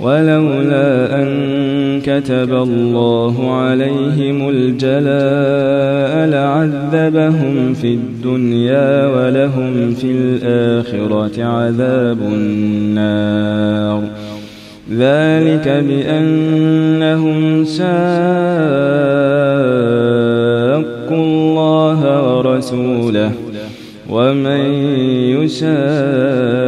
ولولا أن كتب الله عليهم الجلاء لعذبهم في الدنيا ولهم في الآخرة عذاب النار. ذلك بأنهم شاقوا الله ورسوله ومن يشاق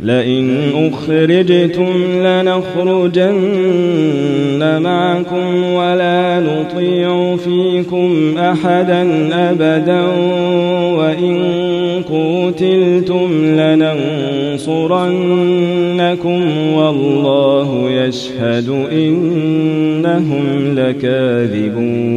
لئن أخرجتم لنخرجن معكم ولا نطيع فيكم أحدا أبدا وإن قوتلتم لننصرنكم والله يشهد إنهم لكاذبون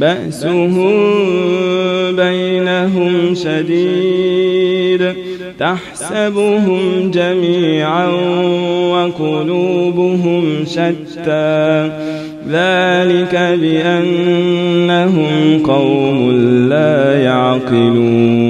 بأسهم بينهم شديد. تحسبهم جميعا وقلوبهم شتى. ذلك بأنهم قوم لا يعقلون.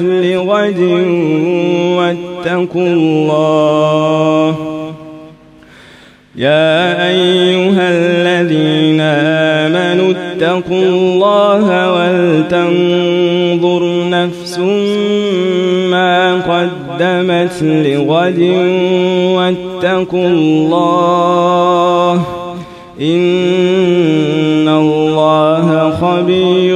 لغد واتقوا الله. يا أيها الذين آمنوا اتقوا الله ولتنظر نفس ما قدمت لغد واتقوا الله. إن الله خبير